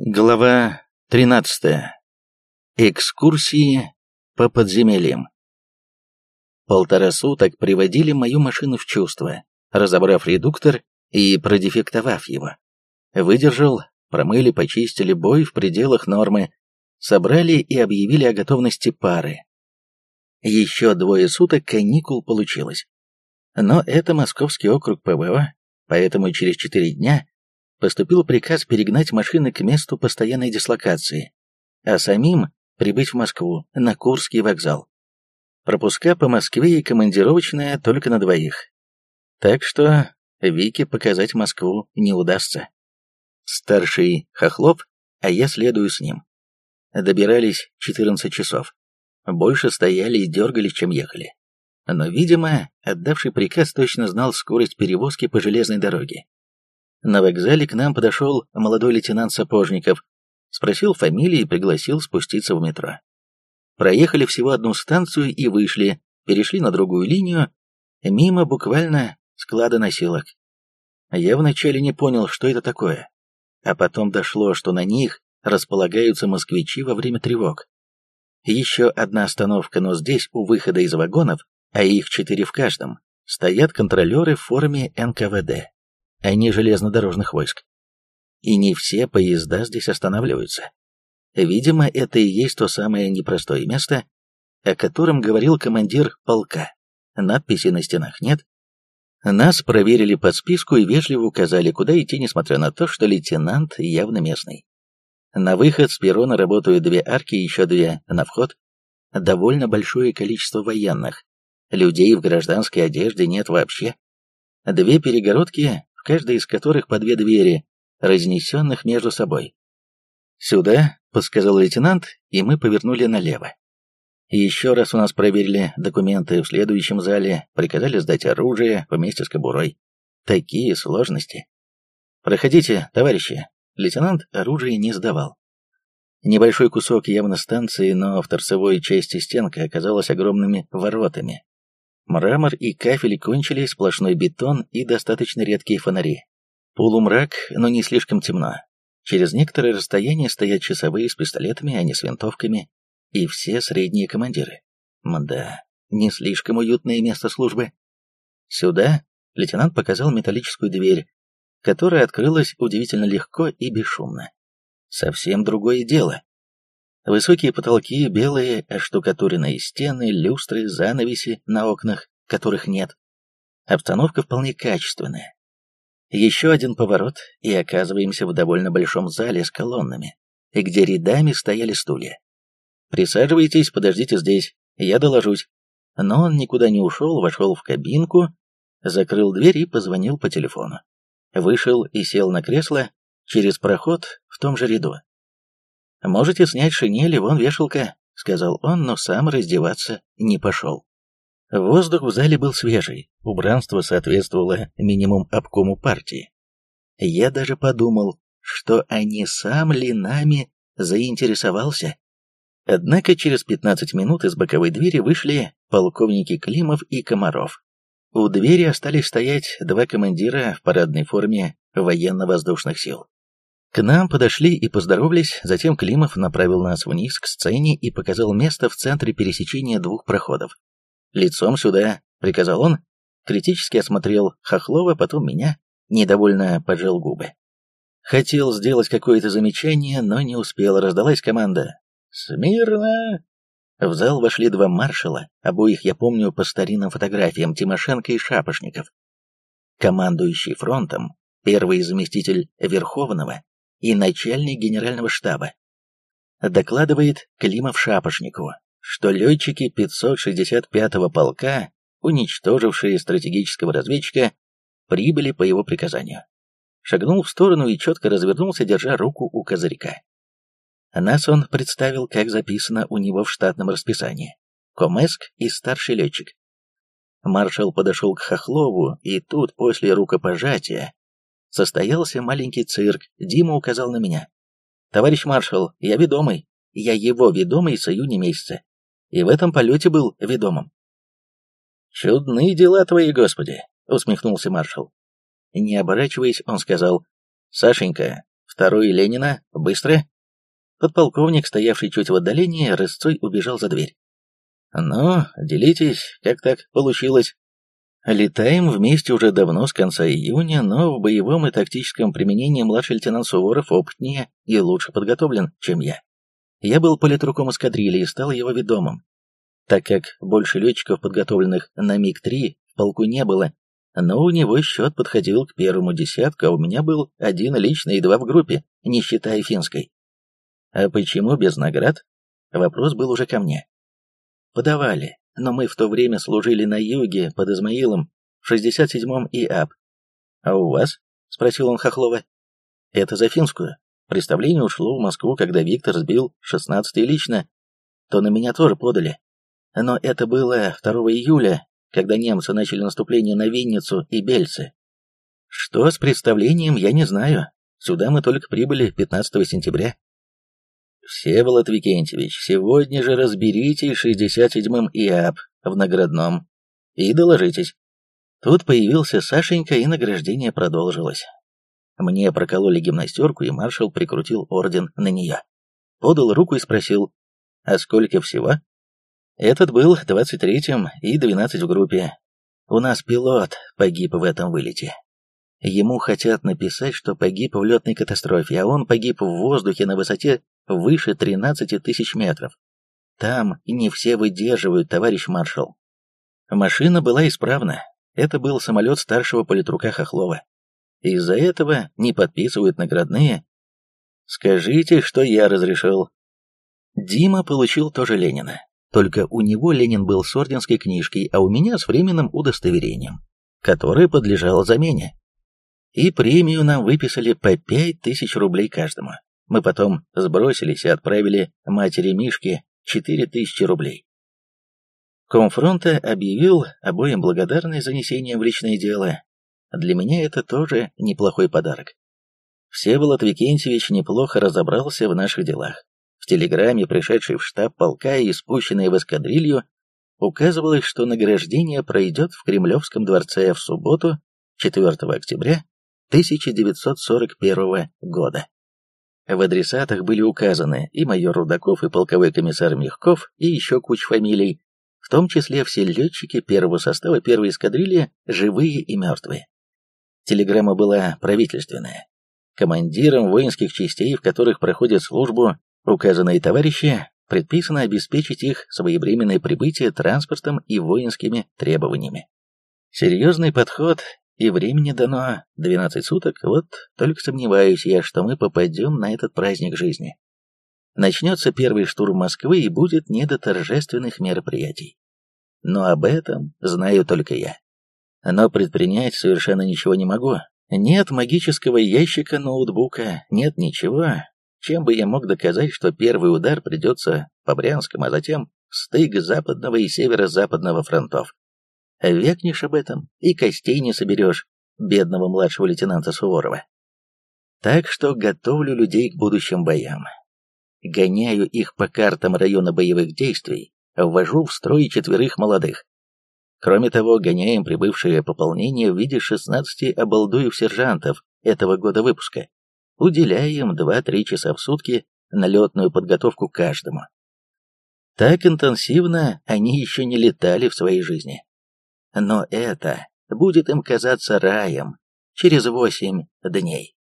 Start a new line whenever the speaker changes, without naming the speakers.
Глава 13. Экскурсии по подземельям. Полтора суток приводили мою машину в чувство, разобрав редуктор и продефектовав его. Выдержал, промыли, почистили бой в пределах нормы, собрали и объявили о готовности пары. Еще двое суток каникул получилось. Но это Московский округ ПВО, поэтому через четыре дня поступил приказ перегнать машины к месту постоянной дислокации, а самим прибыть в Москву, на Курский вокзал. Пропуска по Москве и командировочная только на двоих. Так что Вике показать Москву не удастся. Старший Хохлов, а я следую с ним. Добирались 14 часов. Больше стояли и дергались, чем ехали. Но, видимо, отдавший приказ точно знал скорость перевозки по железной дороге. На вокзале к нам подошел молодой лейтенант Сапожников, спросил фамилии и пригласил спуститься в метро. Проехали всего одну станцию и вышли, перешли на другую линию, мимо буквально склада носилок. Я вначале не понял, что это такое, а потом дошло, что на них располагаются москвичи во время тревог. Еще одна остановка, но здесь, у выхода из вагонов, а их четыре в каждом, стоят контролеры в форме НКВД а не железнодорожных войск. И не все поезда здесь останавливаются. Видимо, это и есть то самое непростое место, о котором говорил командир полка. Надписи на стенах нет. Нас проверили под списку и вежливо указали, куда идти, несмотря на то, что лейтенант явно местный. На выход с перрона работают две арки, еще две на вход. Довольно большое количество военных. Людей в гражданской одежде нет вообще. Две перегородки каждая из которых по две двери, разнесенных между собой. «Сюда», — подсказал лейтенант, и мы повернули налево. Еще раз у нас проверили документы в следующем зале, приказали сдать оружие вместе с кобурой. Такие сложности. «Проходите, товарищи». Лейтенант оружие не сдавал. Небольшой кусок явно станции, но в торцевой части стенка оказалась огромными воротами, Мрамор и кафель кончились, сплошной бетон и достаточно редкие фонари. Полумрак, но не слишком темно. Через некоторое расстояние стоят часовые с пистолетами, а не с винтовками, и все средние командиры. Мда, не слишком уютное место службы. Сюда лейтенант показал металлическую дверь, которая открылась удивительно легко и бесшумно. Совсем другое дело. Высокие потолки, белые оштукатуренные стены, люстры, занавеси на окнах, которых нет. Обстановка вполне качественная. Еще один поворот, и оказываемся в довольно большом зале с колоннами, где рядами стояли стулья. «Присаживайтесь, подождите здесь, я доложусь». Но он никуда не ушел, вошел в кабинку, закрыл дверь и позвонил по телефону. Вышел и сел на кресло через проход в том же ряду. «Можете снять шинели, вон вешалка», — сказал он, но сам раздеваться не пошел. Воздух в зале был свежий, убранство соответствовало минимум обкому партии. Я даже подумал, что а не сам ли нами заинтересовался. Однако через 15 минут из боковой двери вышли полковники Климов и Комаров. У двери остались стоять два командира в парадной форме военно-воздушных сил. К нам подошли и поздоровались, затем Климов направил нас вниз к сцене и показал место в центре пересечения двух проходов. «Лицом сюда», — приказал он, критически осмотрел Хохлова, потом меня, недовольно поджал губы. Хотел сделать какое-то замечание, но не успел, раздалась команда. «Смирно!» В зал вошли два маршала, обоих я помню по старинным фотографиям Тимошенко и Шапошников. Командующий фронтом, первый заместитель Верховного, и начальник генерального штаба. Докладывает Климов Шапошникову, что летчики 565-го полка, уничтожившие стратегического разведчика, прибыли по его приказанию. Шагнул в сторону и четко развернулся, держа руку у козырька. Нас он представил, как записано у него в штатном расписании. Комеск и старший летчик. Маршал подошел к Хохлову, и тут, после рукопожатия, состоялся маленький цирк, Дима указал на меня. «Товарищ маршал, я ведомый. Я его ведомый с июня месяца. И в этом полете был ведомым». «Чудные дела твои, Господи!» — усмехнулся маршал. Не оборачиваясь, он сказал, «Сашенька, Второй Ленина, быстро!» Подполковник, стоявший чуть в отдалении, рысцой убежал за дверь. «Ну, делитесь, как так получилось?» Летаем вместе уже давно, с конца июня, но в боевом и тактическом применении младший лейтенант Суворов опытнее и лучше подготовлен, чем я. Я был политруком эскадрильи и стал его ведомым. Так как больше летчиков, подготовленных на МиГ-3, в полку не было, но у него счет подходил к первому десятку, а у меня был один личный и два в группе, не считая финской. А почему без наград? Вопрос был уже ко мне. Подавали, но мы в то время служили на юге, под Измаилом, в 67-м ИАП. А у вас? Спросил он Хохлова. Это за финскую. Представление ушло в Москву, когда Виктор сбил 16-й лично, то на меня тоже подали. Но это было 2 июля, когда немцы начали наступление на Винницу и Бельцы. Что с представлением, я не знаю. Сюда мы только прибыли 15 сентября. Всеволод Викентьевич, сегодня же разберите 67-м ИАП в наградном и доложитесь. Тут появился Сашенька, и награждение продолжилось. Мне прокололи гимнастерку, и маршал прикрутил орден на нее. Подал руку и спросил, а сколько всего? Этот был 23-м и 12 в группе. У нас пилот погиб в этом вылете. Ему хотят написать, что погиб в летной катастрофе, а он погиб в воздухе на высоте выше 13 тысяч метров. Там не все выдерживают, товарищ маршал. Машина была исправна. Это был самолет старшего политрука Хохлова. Из-за этого не подписывают наградные. Скажите, что я разрешил. Дима получил тоже Ленина. Только у него Ленин был с орденской книжкой, а у меня с временным удостоверением, которое подлежало замене. И премию нам выписали по пять тысяч рублей каждому. Мы потом сбросились и отправили матери Мишке четыре тысячи рублей. Комфронта объявил обоим благодарность за несение в личное дело. Для меня это тоже неплохой подарок. Всеволод Викентьевич неплохо разобрался в наших делах телеграмме, пришедшей в штаб полка и спущенной в эскадрилью, указывалось, что награждение пройдет в Кремлевском дворце в субботу, 4 октября 1941 года. В адресатах были указаны и майор Рудаков, и полковой комиссар Мягков, и еще куча фамилий, в том числе все летчики первого состава первой эскадрильи, живые и мертвые. Телеграмма была правительственная. Командирам воинских частей, в которых проходят службу Указанные товарищи предписано обеспечить их своевременное прибытие транспортом и воинскими требованиями. Серьезный подход и времени дано 12 суток, вот только сомневаюсь я, что мы попадем на этот праздник жизни. Начнется первый штурм Москвы и будет не до торжественных мероприятий. Но об этом знаю только я. Но предпринять совершенно ничего не могу. Нет магического ящика ноутбука, нет ничего, чем бы я мог доказать, что первый удар придется по Брянскому, а затем стык западного и северо-западного фронтов. Векнешь об этом, и костей не соберешь, бедного младшего лейтенанта Суворова. Так что готовлю людей к будущим боям. Гоняю их по картам района боевых действий, ввожу в строй четверых молодых. Кроме того, гоняем прибывшее пополнение в виде 16 обалдуев-сержантов этого года выпуска уделяя им 2-3 часа в сутки на летную подготовку каждому. Так интенсивно они еще не летали в своей жизни. Но это будет им казаться раем через 8 дней.